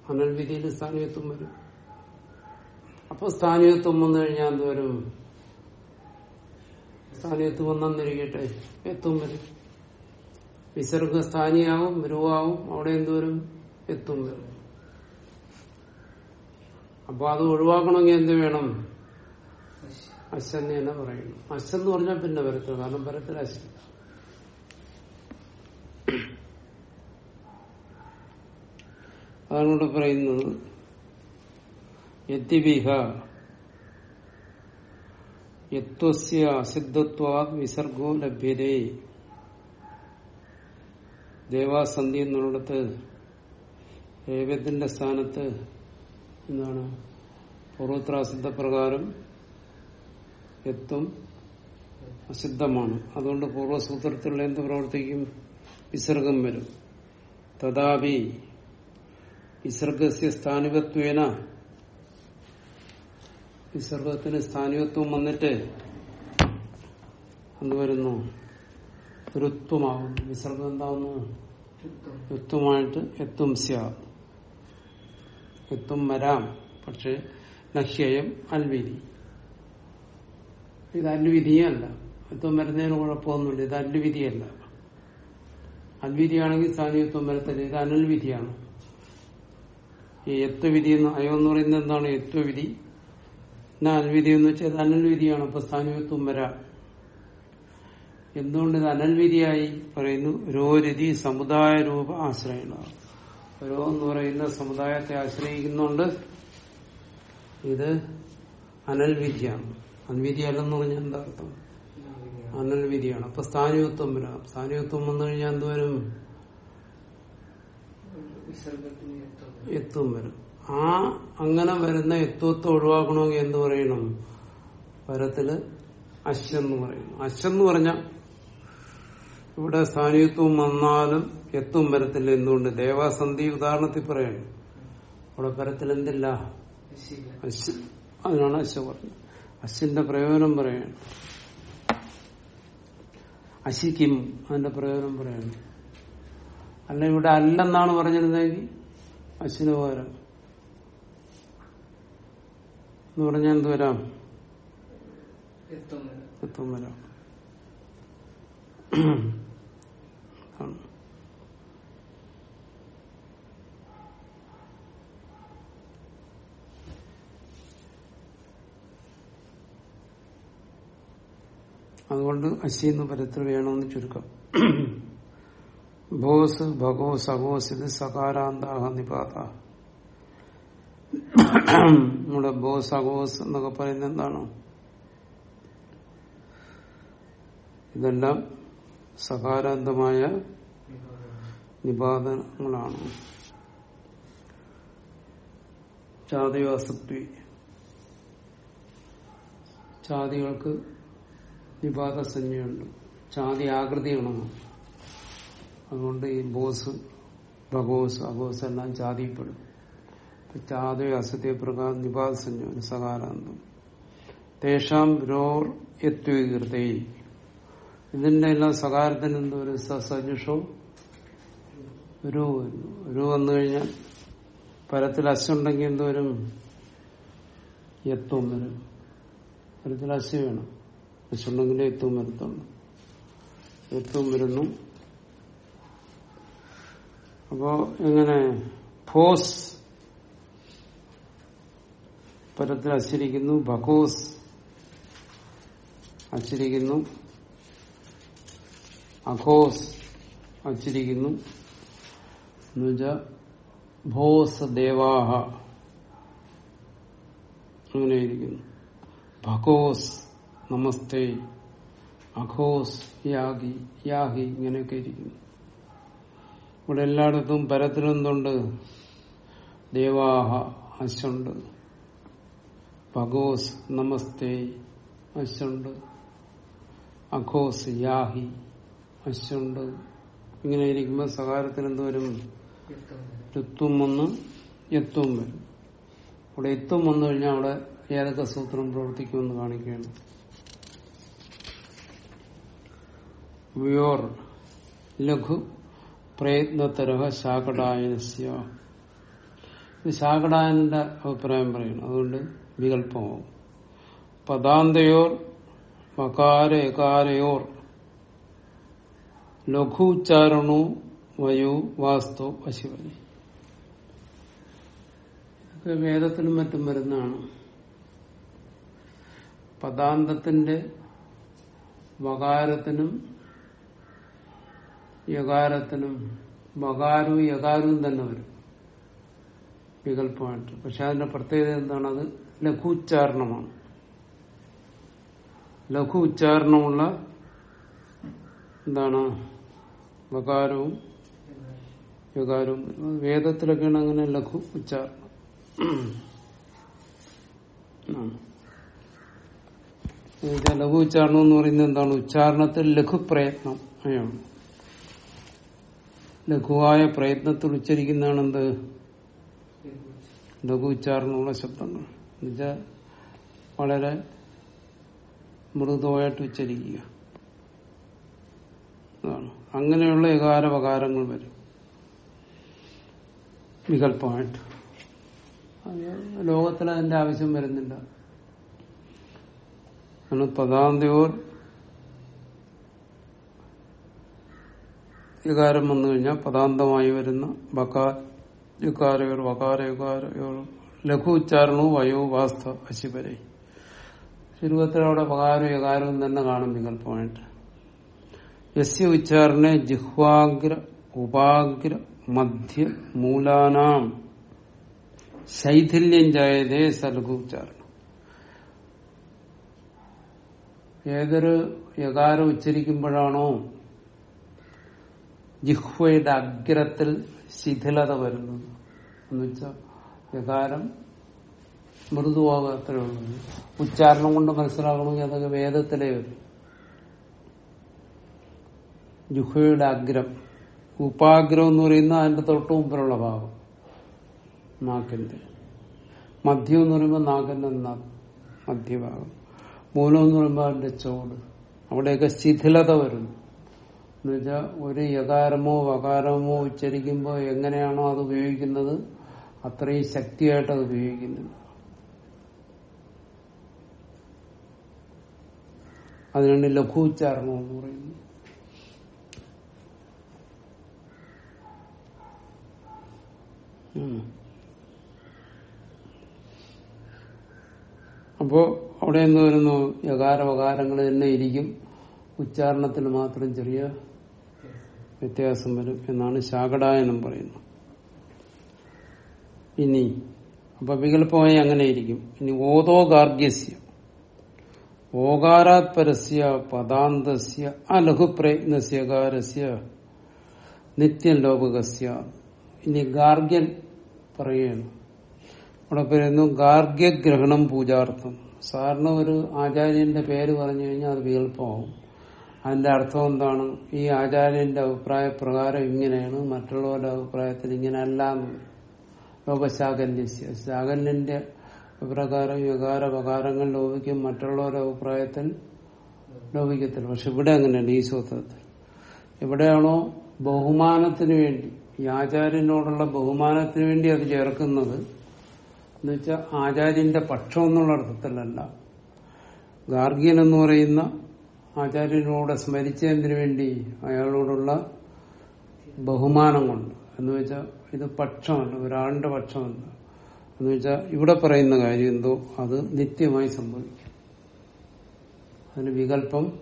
അനൽവിധിയിൽ സ്ഥാനീയത്വം വരും. അപ്പൊ സ്ഥാനീയത്വം വന്നു കഴിഞ്ഞാൽ എന്ത് വരും? സ്ഥാനീയത്വം വന്നിരിക്കട്ടെ എത്തും വരും. വിസർഗ സ്ഥാനിയാവും രുവാവും അവിടെ എന്തോരും എത്തും അപ്പൊ അത് ഒഴിവാക്കണമെങ്കിൽ എന്ത് വേണം? അശ്വന്ന് തന്നെ പറയുന്നു അശ്വന്ന് പറഞ്ഞാൽ പിന്നെ വരത്തില്ല കാരണം വരത്തിൽ അശ്വ അതാണ് ഇവിടെ പറയുന്നത് യത്തിബിഹ യത്വസ്യ അസിദ്ധത്വാ വിസർഗോ ലഭ്യതേ. ദേവാസന്ധി എന്നുള്ളിടത്ത് ഏവ്യത്തിന്റെ സ്ഥാനത്ത് എന്താണ് പൂർവത്രാസിദ്ധ പ്രകാരം എത്തും അസിദ്ധമാണ് അതുകൊണ്ട് പൂർവസൂത്രത്തിലുള്ള എന്ത് പ്രവർത്തിക്കും? വിസർഗം വരും. തഥാപി വിസർഗസ്യ സ്ഥാനികത്വേന വിസർഗത്തിന് സ്ഥാനികത്വം വന്നിട്ട് എന്ത് വരുന്നു. ഋത്വമാകുന്നു വിസർഗം എന്താവുന്നു? ചുത്തം ഋത്വമായിട്ട് എത്തും സ്യാ. എത്തും വരാം. പക്ഷെ നഹ്യയം അൽവിധി. ഇത് അൽവിധിയല്ല എത്തും വരുന്നതിന് കുഴപ്പമൊന്നുമില്ല. ഇത് അൽവിധിയല്ല അൽവിധിയാണെങ്കിൽ സാനിയത്വം വരത്തില്ല. ഇത് അനൽവിധിയാണ്. ഈ യത്വവിധി എന്ന് അയോ എന്ന് പറയുന്നത് എന്താണ്? യത്വവിധി എന്നാ അൽവിധി എന്ന് വെച്ചാൽ ഇത് അനൽവിധിയാണ്. അപ്പൊ സ്ഥാനികത്വം വരാം. എന്തുകൊണ്ട് ഇത് അനൽവിധിയായി പറയുന്നു? രോരതി സമുദായ രൂപ ആശ്രയണ? രോ എന്ന് പറയുന്ന സമുദായത്തെ ആശ്രയിക്കുന്നുണ്ട്. ഇത് അനൽവിധിയാണ്. അൻവിധി അല്ലെന്ന് പറഞ്ഞാൽ എന്താ അർത്ഥം? അനൽവിധിയാണ്. അപ്പൊ സ്ഥാനീയത്വം വരാം. സ്ഥാനീയത്വം വന്നു കഴിഞ്ഞാൽ എന്തുവരും? എത്തും വരും. ആ അങ്ങനെ വരുന്ന എത്വത്വം ഒഴിവാക്കണമെങ്കിൽ എന്ത് പറയണം? പരത്തിൽ അശ്വെന്ന് പറയുന്നു അശ്വെന്ന് പറഞ്ഞ ഇവിടെ സ്ഥാനീയത്വം വന്നാലും എത്തും വരത്തില്ല. എന്തുകൊണ്ട്? ദേവാസന്ധി ഉദാഹരണത്തിൽ പറയണം. അവിടെ പരത്തിൽ എന്തില്ല? അശ്വ അതിനാണ് അശ്വ പറഞ്ഞത്. അശ്വിന്റെ പ്രയോജനം പറയണം. അശിക്കും അതിന്റെ പ്രയോജനം പറയണം. അല്ല ഇവിടെ അല്ലെന്നാണ് പറഞ്ഞിരുന്നെങ്കിൽ അശ്വിന് പകരം. എന്ന് പറഞ്ഞാൽ എന്ത് വരാം. എത്തും വരെ. അതുകൊണ്ട് അശി എന്ന് പരത്തിൽ വേണമെന്ന് ചുരുക്കം. ഭോസ് ഭഗോ സഗോസ് ഇത് സകാരാന്താഹ നിപാത. നമ്മുടെ ബോസ് അഗോസ് എന്നൊക്കെ പറയുന്നത് എന്താണ്? ഇതെല്ലാം സകാരാന്തമായ നിപാതങ്ങളാണ് ചാതയോ അസക്തി ചാതികൾക്ക് നിപാത സംജ്ഞയുണ്ട് ചാതി ആകൃതിയാണ് അതുകൊണ്ട് ഈ ബോസ് ഭഗോസ് അഗോസ് എല്ലാം ചാതിപ്പെടും ചാതയോ അസത്യ പ്രകാരം നിപാത സംജ്ഞ സകാരാന്തം. തേഷാം രോർ എത്വീകൃതേ ഇതിന്റെ എല്ലാം സകാരത്തിന് എന്തോ ഒരു സജുഷോ ഒരു ഒരു വന്നു കഴിഞ്ഞാൽ പരത്തിൽ അശുണ്ടെങ്കിൽ എന്തോ ഒരു എത്തും വരും. പരത്തിൽ അശ വേണം. അശുണ്ടെങ്കിൽ എത്തും വരത്തുള്ളൂ. എത്തും വരുന്നു. അപ്പോ എങ്ങനെ? ഫോസ്. പരത്തിൽ അശിരിക്കുന്നു ബക്കോസ് അശിരിക്കുന്നു അഘോസ് അച്ചിരിക്കുന്നു ഭോസ് ദേവാഹ അങ്ങനെയിരിക്കുന്നു ഭഗോസ് നമസ്തേ. അഘോസ് യാഗി യാഹി ഇങ്ങനെയൊക്കെ ഇരിക്കുന്നു. ഇവിടെ എല്ലായിടത്തും പരത്തിലെന്തുണ്ട് ദേവാഹ അശുണ്ട് ഭഗോസ് നമസ്തേ അശുണ്ട് അഘോസ് യാഹി അശുണ്ട് ഇങ്ങനെ ഇരിക്കുമ്പോൾ സകാരത്തിന് എന്തോരും വരും രുത്വം വന്ന് യത്വം വരും. അവിടെ എത്തും വന്നു കഴിഞ്ഞാൽ അവിടെ ഏതൊക്കെ സൂത്രം പ്രവർത്തിക്കുമെന്ന് കാണിക്കുകയാണ്. വ്യോർ ലഘു പ്രയത്നതരഹ ശാകടായനസ്യ ഇത് ശാകടായന്റെ അഭിപ്രായം പറയണം. അതുകൊണ്ട് വികല്പമാവും പദാന്തയോർ മകാര എകാരയോർ ലഘുച്ചാരണു വയു വാസ്തു ഇതൊക്കെ വേദത്തിലും മറ്റും വരുന്നതാണ്. പദാന്തത്തിന്റെ വകാരത്തിനും യകാരത്തിനും വകാരവും യകാരവും തന്നെ വരും. വികല്പമായിട്ട് പക്ഷെ അതിന്റെ പ്രത്യേകത എന്താണ്? അത് ലഘു ഉച്ചാരണമാണ്. ലഘു ഉച്ചാരണമുള്ള എന്താണ്? വകാരവും യകാരവും വരും. വേദത്തിലൊക്കെയാണ് അങ്ങനെ ലഘു ഉച്ചാരണം. ലഘു ഉച്ചാരണം എന്ന് പറയുന്നത് എന്താണ്? ഉച്ചാരണത്തിൽ ലഘു പ്രയത്നം ലഘുവായ പ്രയത്നത്തിൽ ഉച്ചരിക്കുന്നതാണ് എന്ത്? ലഘു ഉച്ചാരണമുള്ള ശബ്ദങ്ങൾ എന്നുവെച്ചാൽ വളരെ മൃദുവായിട്ട് ഉച്ചരിക്കുക. അതാണ്. അങ്ങനെയുള്ള ഏകാരവകാരങ്ങൾ വരും. വികല്പമായിട്ട് ലോകത്തിൽ അതിന്റെ ആവശ്യം വരുന്നില്ല. പദാന്തിയോർ വികാരം വന്നു കഴിഞ്ഞാൽ പദാന്തമായി വരുന്ന ബക്കാർ യുക്കാരയോർ വകാര യുകാരയോർ ലഘു ഉച്ചാരണവും വയോ വാസ്ത അശിപരെ ചുരുക്കത്തിലവിടെ വകാരവും യകാരവും തന്നെ കാണും വികല്പമായിട്ട് യസ്യ ഉച്ചാരണെ ജിഹ്വാഗ്ര ഉപാഗ്ര മധ്യ മൂലാനാം. ശൈഥില്യം ജായതേ സലഘു ഉച്ചാരണം ഏതൊരു യകാരം ഉച്ചരിക്കുമ്പോഴാണോ ജിഹ്വയുടെ അഗ്രത്തിൽ ശിഥിലത വരുന്നത്? എന്നുവെച്ചാൽ യകാരം മൃദുവാകത്തിലുള്ളത് ഉള്ളൂ. ഉച്ചാരണം കൊണ്ട് മനസ്സിലാക്കണമെങ്കിൽ അതൊക്കെ വേദത്തിലേ വരും. ജുഹയുടെ അഗ്രം ഉപാഗ്രം എന്ന് പറയുന്ന അതിന്റെ തൊട്ട് മുമ്പിലുള്ള ഭാഗം നാക്കിന്റെ മധ്യം എന്ന് പറയുമ്പോൾ നാഗന്റെ മധ്യഭാഗം മൂലം എന്ന് പറയുമ്പോൾ അതിന്റെ ചോട്. അവിടെയൊക്കെ ശിഥിലത വരുന്നു. എന്നുവെച്ചാൽ ഒരു യകാരമോ വകാരമോ ഉച്ചരിക്കുമ്പോൾ എങ്ങനെയാണോ അത് ഉപയോഗിക്കുന്നത് അത്രയും ശക്തിയായിട്ട് അത് ഉപയോഗിക്കുന്നില്ല. അതിനാണ് ലഘു ഉച്ചാരണം എന്ന് പറയുന്നത്. അപ്പോ അവിടെ എന്ത് വരുന്നു യകാരവകാരങ്ങൾ തന്നെ ഇരിക്കും. ഉച്ചാരണത്തിൽ മാത്രം ചെറിയ വ്യത്യാസം വരും എന്നാണ് ശാകടായനം പറയുന്നത് ഇനി അപ്പൊ വികല്പമായി അങ്ങനെ ഇരിക്കും. ഇനി ഓതോ ഗാർഗ്യസ്യ. ഓകാരാത് പരസ്യ പദാന്തസ്യ അലഘുപ്രയത്നസ്യകാരസ്യ നിത്യം ലോപകസ്യ ഇനി ഗാർഗ്യൻ പറയുകയാണ് അവിടെ പറയുന്നു ഗാർഗ്യഗ്രഹണം പൂജാർത്ഥം. സാറിന് ഒരു ആചാര്യന്റെ പേര് പറഞ്ഞു കഴിഞ്ഞാൽ അത് വികല്പമാവും അതിന്റെ അർത്ഥം എന്താണ്? ഈ ആചാര്യന്റെ അഭിപ്രായ പ്രകാരം ഇങ്ങനെയാണ് മറ്റുള്ളവരുടെ അഭിപ്രായത്തിൽ ഇങ്ങനെ അല്ല എന്ന് വരും. ലോകശാകല്യസ്യ. ശാകല്യന്റെ പ്രകാരം വികാരപകാരങ്ങൾ ലോപിക്കും മറ്റുള്ളവരുടെ അഭിപ്രായത്തിൽ ലോപിക്കത്തില്ല. പക്ഷെ ഇവിടെ അങ്ങനെയാണ് ഈ സൂത്രത്തിൽ? എവിടെയാണോ ബഹുമാനത്തിന് വേണ്ടി ഈ ആചാര്യനോടുള്ള ബഹുമാനത്തിന് വേണ്ടി അത് ചേർക്കുന്നത് എന്നുവെച്ചാൽ ആചാര്യന്റെ പക്ഷം എന്നുള്ള അർത്ഥത്തിലല്ല. ഗാർഗ്യൻ എന്ന് പറയുന്ന ആചാര്യനോട് സ്മരിച്ചതിന് വേണ്ടി അയാളോടുള്ള ബഹുമാനം കൊണ്ട്. എന്ന് വെച്ചാൽ ഇത് പക്ഷമല്ല ഒരാളുടെ പക്ഷമല്ല. എന്ന് വെച്ചാൽ ഇവിടെ പറയുന്ന കാര്യം എന്തോ അത് നിത്യമായി സംഭവിക്കും. അതിന് വികല്പം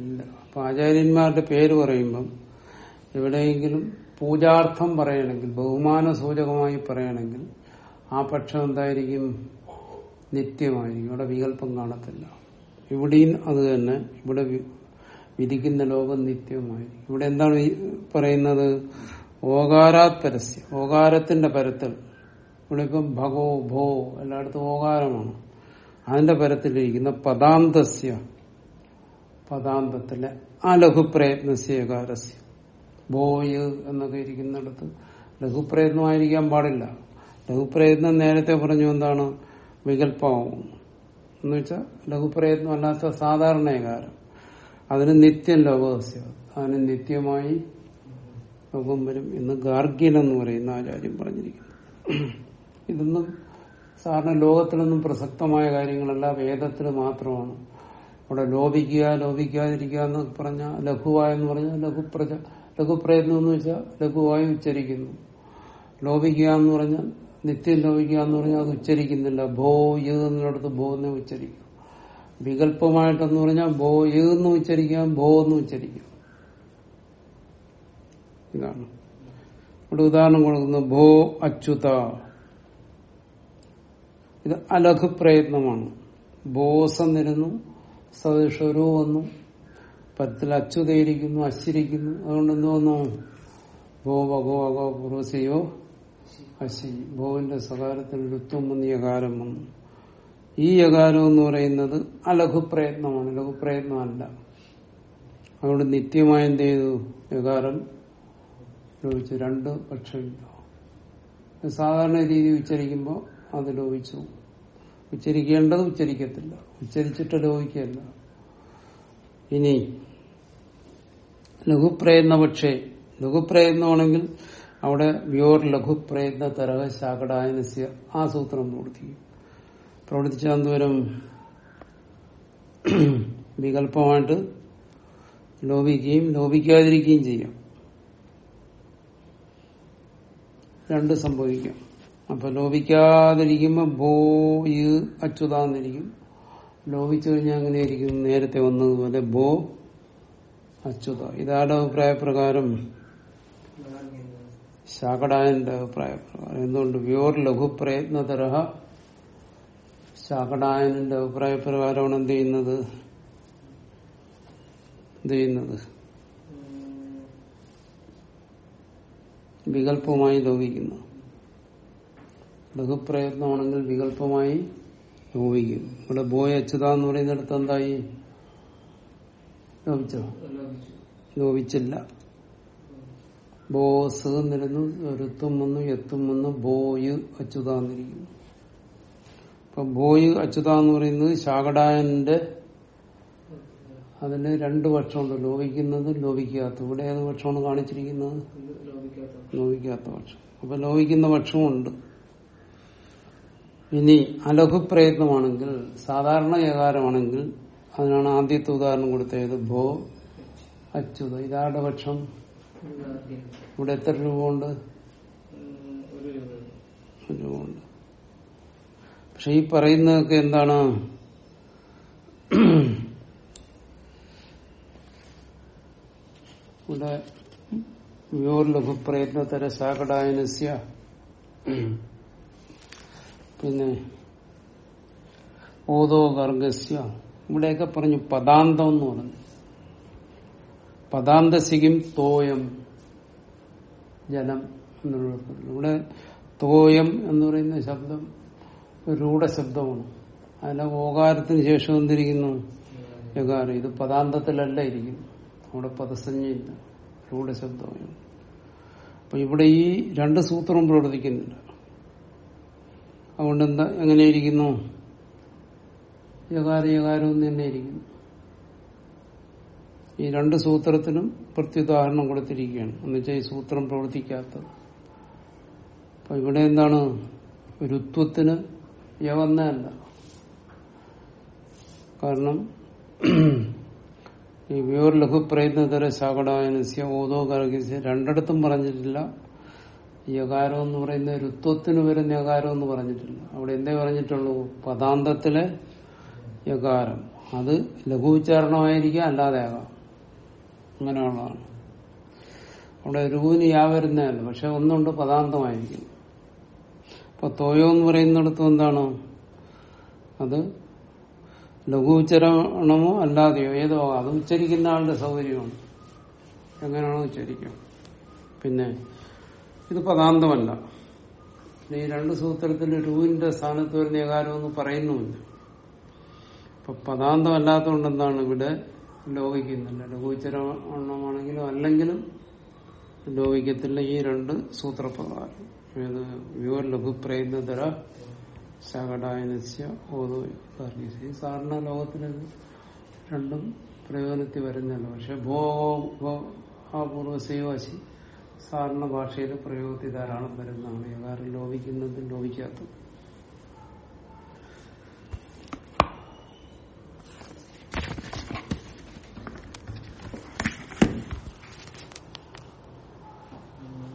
ഇല്ല. അപ്പൊ ആചാര്യന്മാരുടെ പേര് പറയുമ്പം എവിടെയെങ്കിലും പൂജാർത്ഥം പറയണമെങ്കിൽ ബഹുമാന സൂചകമായി പറയണമെങ്കിൽ ആ പക്ഷം എന്തായിരിക്കും? നിത്യമായിരിക്കും. ഇവിടെ വികല്പം കാണത്തില്ല. ഇവിടെയും അത് തന്നെ. ഇവിടെ വിധിക്കുന്ന ലോകം നിത്യമായിരിക്കും. ഇവിടെ എന്താണ് പറയുന്നത്? ഓകാരാത് പരസ്യം ഓകാരത്തിന്റെ പരത്തിൽ. ഇവിടെ ഇപ്പം ഭഗോ ഭോ എല്ലായിടത്തും ഓകാരമാണ്. അതിന്റെ പരത്തിലിരിക്കുന്ന പദാന്തസ്യ. പദാന്തത്തിലെ ആ ലഘുപ്രയത്നസ്യകാരസ്യ ബോയ് എന്നൊക്കെ ഇരിക്കുന്നിടത്ത് ലഘുപ്രയത്നമായിരിക്കാൻ പാടില്ല. ലഘുപ്രയത്നം നേരത്തെ പറഞ്ഞു എന്താണ്? വികല്പമാവും എന്ന് വെച്ചാൽ ലഘുപ്രയത്നം അല്ലാത്ത സാധാരണകാരം. അതിന് നിത്യം ലോകസ്യ അതിന് നിത്യമായി ലോകം വരും എന്ന് ഗാർഗ്യൻ എന്ന് പറയുന്ന ആചാര്യം പറഞ്ഞിരിക്കുന്നു. ഇതൊന്നും സാറിന് ലോകത്തിലൊന്നും പ്രസക്തമായ കാര്യങ്ങളല്ല. വേദത്തിൽ മാത്രമാണ്. അവിടെ ലോപിക്കുക ലോപിക്കാതിരിക്കുക എന്ന് പറഞ്ഞാൽ ലഘുവായെന്ന് പറഞ്ഞാൽ ലഘുപ്രജ ലഘുപ്രയത്നം എന്ന് വെച്ചാൽ ലഘുവായി ഉച്ചരിക്കുന്നു. ലോപിക്കുക എന്ന് പറഞ്ഞാൽ നിത്യം ലോപിക്കുക എന്ന് പറഞ്ഞാൽ അത് ഉച്ചരിക്കുന്നില്ല. ഭോ യ് എന്നിടത്ത് ഭോ എന്നെ ഉച്ചരിക്കും. വികല്പമായിട്ടെന്ന് പറഞ്ഞാൽ ഭോ ഏതെന്ന് എന്ന് ഉച്ചരിക്കാം ഭോ എന്ന് ഉച്ചരിക്കും. ഇതാണ്. ഇവിടെ ഉദാഹരണം കൊടുക്കുന്നു ഭോ അച്യുത. ഇത് അലഘു പ്രയത്നമാണ്. ബോസ് നിരുന്നു സദൃശരോ വന്നു പത്തിൽ അച്യുതയിരിക്കുന്നു അശ്വരിക്കുന്നു അതുകൊണ്ട് എന്ത് വന്നു? ഭോ വകോ അകോ പുറസിയോ അശി ഭോവിന്റെ സകാരത്തിൽ ഋത്വം വന്ന് യകാരം വന്നു ഈ യകാരം എന്ന് പറയുന്നത് അലഘുപ്രയത്നമാണ്. ലഘുപ്രയത്നമല്ല. അതുകൊണ്ട് നിത്യമായി എന്ത് ചെയ്തു? യകാരം ലോപിച്ചു രണ്ട് പക്ഷമില്ല സാധാരണ രീതി ഉച്ചരിക്കുമ്പോൾ അത് ലോപിച്ചു. ഉച്ചരിക്കേണ്ടത് ഉച്ചരിക്കത്തില്ല. ഉച്ചരിച്ചിട്ട് ലോപിക്കുകയല്ല. ഇനി ലഘുപ്രയത്ന പക്ഷേ ലഘുപ്രയത്നമാണെങ്കിൽ അവിടെ വ്യോർ ലഘുപ്രയത്ന തരക ശാകടായനസ്യ ആ സൂത്രം പ്രവർത്തിക്കും. പ്രവർത്തിച്ചാന്തോരം വികല്പമായിട്ട് ലോപിക്കുകയും ലോപിക്കാതിരിക്കുകയും ചെയ്യാം. രണ്ട് സംഭവിക്കാം. അപ്പൊ ലോപിക്കാതിരിക്കുമ്പോ ബോ ഈ അച്യുതാന്നിരിക്കും. ലോപിച്ചു കഴിഞ്ഞാൽ അങ്ങനെ ഇരിക്കും നേരത്തെ വന്നതുപോലെ ബോ അച്യുത. ഇതാരുടെ അഭിപ്രായപ്രകാരം ശാകടായന്റെ അഭിപ്രായപ്രകാരം. എന്തുകൊണ്ട്? വ്യോർ ലഘുപ്രയത്നതരഹ ശാകടായനന്റെ അഭിപ്രായപ്രകാരമാണ് എന്ത് ചെയ്യുന്നത്? എന്ത് ചെയ്യുന്നത്? വികല്പമായി ലോപിക്കുന്നു ലഘുപ്രയത്നമാണെങ്കിൽ വികല്പമായി ലോപിക്കും ഇവിടെ ബോയ് അച്യുത എന്ന് പറയുന്നിടത്ത് എന്തായി? ലോപിച്ചോ? ലോപിച്ചില്ല. ബോസ് എന്നിരുന്നു ഒരുത്തും വന്നു എത്തും വന്നു ബോയ് അച്യുത എന്നിരിക്കുന്നു അപ്പൊ ബോയ് അച്യുത എന്ന് പറയുന്നത് ശാകടായന്റെ അതിന് രണ്ട് പക്ഷമുണ്ട്. ലോപിക്കുന്നത് ലോപിക്കാത്ത. ഇവിടെ ഏത് പക്ഷമാണ് കാണിച്ചിരിക്കുന്നത്? ലോപിക്കാത്ത പക്ഷം. അപ്പൊ ലോപിക്കുന്ന പക്ഷമുണ്ട്. ഇനി അലഘുപ്രയത്നമാണെങ്കിൽ സാധാരണ ഏകാരമാണെങ്കിൽ അതിനാണ് ആദ്യത്തെ ഉദാഹരണം കൊടുത്തത് ഭോ അച്യുത. ഇതാരുടെ പക്ഷം? ഇവിടെ എത്ര രൂപ ഉണ്ട് രൂപ ഉണ്ട് പക്ഷെ ഈ പറയുന്നതൊക്കെ എന്താണ്? ഇവിടെ വ്യോർ പ്രയത്നതര ശാകടായനസ്യ പിന്നെ ഓതോ ഗർഗസ്യ ഇവിടെയൊക്കെ പറഞ്ഞു പദാന്തം എന്ന് പറഞ്ഞു. പദാന്തസികം തോയം ജലം എന്നുള്ള ഇവിടെ തോയം എന്ന് പറയുന്ന ശബ്ദം രൂഢശബ്ദമാണ്. അതിന്റെ ഓകാരത്തിന് ശേഷം എന്തിരിക്കുന്നു? യകാരം ഇത് പദാന്തത്തിലല്ല ഇരിക്കുന്നു. അവിടെ പദസഞ്ജയില്ല രൂഢശബ്ദമാണ്. അപ്പൊ ഇവിടെ ഈ രണ്ട് സൂത്രവും പ്രവർത്തിക്കുന്നില്ല അതുകൊണ്ട് എന്താ എങ്ങനെയിരിക്കുന്നു യകാരം യകാരവും തന്നെ ഇരിക്കുന്നു ഈ രണ്ട് സൂത്രത്തിനും പ്രത്യുദാഹരണം കൊടുത്തിരിക്കുകയാണ്. എന്നുവെച്ചാൽ ഈ സൂത്രം പ്രവർത്തിക്കാത്തത്. അപ്പൊ ഇവിടെ എന്താണ്? രുത്വത്തിന് യവന്നല്ല. കാരണം ഈ വ്യൂർ ലഘുപ്രയത്നതര ശാകടായനസ്യ ഓതോ കർഗസ്യ രണ്ടിടത്തും പറഞ്ഞിട്ടില്ല. യകാരം എന്ന് പറയുന്ന ഋത്വത്തിന് വരുന്ന യകാരം എന്ന് പറഞ്ഞിട്ടില്ല. അവിടെ എന്തേ പറഞ്ഞിട്ടുള്ളൂ? പദാന്തത്തിലെ യകാരം. അത് ലഘുച്ചാരണമായിരിക്കാം അല്ലാതെ ആകാം. അങ്ങനെയുള്ളതാണ്. അവിടെ രൂവിന് യാ വരുന്നതല്ല പക്ഷെ ഒന്നുണ്ട് പദാന്തമായിരിക്കും. അപ്പൊ തോയോ എന്ന് പറയുന്നിടത്ത് എന്താണ്? അത് ലഘുച്ചരണമോ അല്ലാതെയോ ഏതോ. അത് ഉച്ചരിക്കുന്ന ആളുടെ സൗകര്യമാണ്. എങ്ങനെയാണോ ഉച്ചരിക്കും. പിന്നെ ഇത് പദാന്തമല്ല ഈ രണ്ട് സൂത്രത്തിൽ രൂവിന്റെ സ്ഥാനത്ത് വരുന്ന ഏകാരമെന്ന് പറയുന്നുമില്ല. അപ്പൊ പദാന്തമല്ലാത്തതുകൊണ്ട് എന്താണ് ഇവിടെ ലോകിക്കുന്നില്ല. ലഘുച്ചരണമാണെങ്കിലും അല്ലെങ്കിലും ലോകിക്കത്തില്ല ഈ രണ്ട് സൂത്രപ്രകാരം. ഏത് വ്യൂർ ലഘുപ്രയത്നതര ശകടായനസ്യ ഓതോ സാധാരണ ലോകത്തിന് രണ്ടും പ്രയോജനത്തിൽ വരുന്നല്ലോ. പക്ഷെ ഭോ ഭോ ആ പൂർവസേവാശി സാധാരണ ഭാഷയിൽ പ്രയോഗത്തിൽ ധാരാളം വരുന്നതാണ് ഏതാരും ലോപിക്കുന്നതും ലോപിക്കാത്തതും.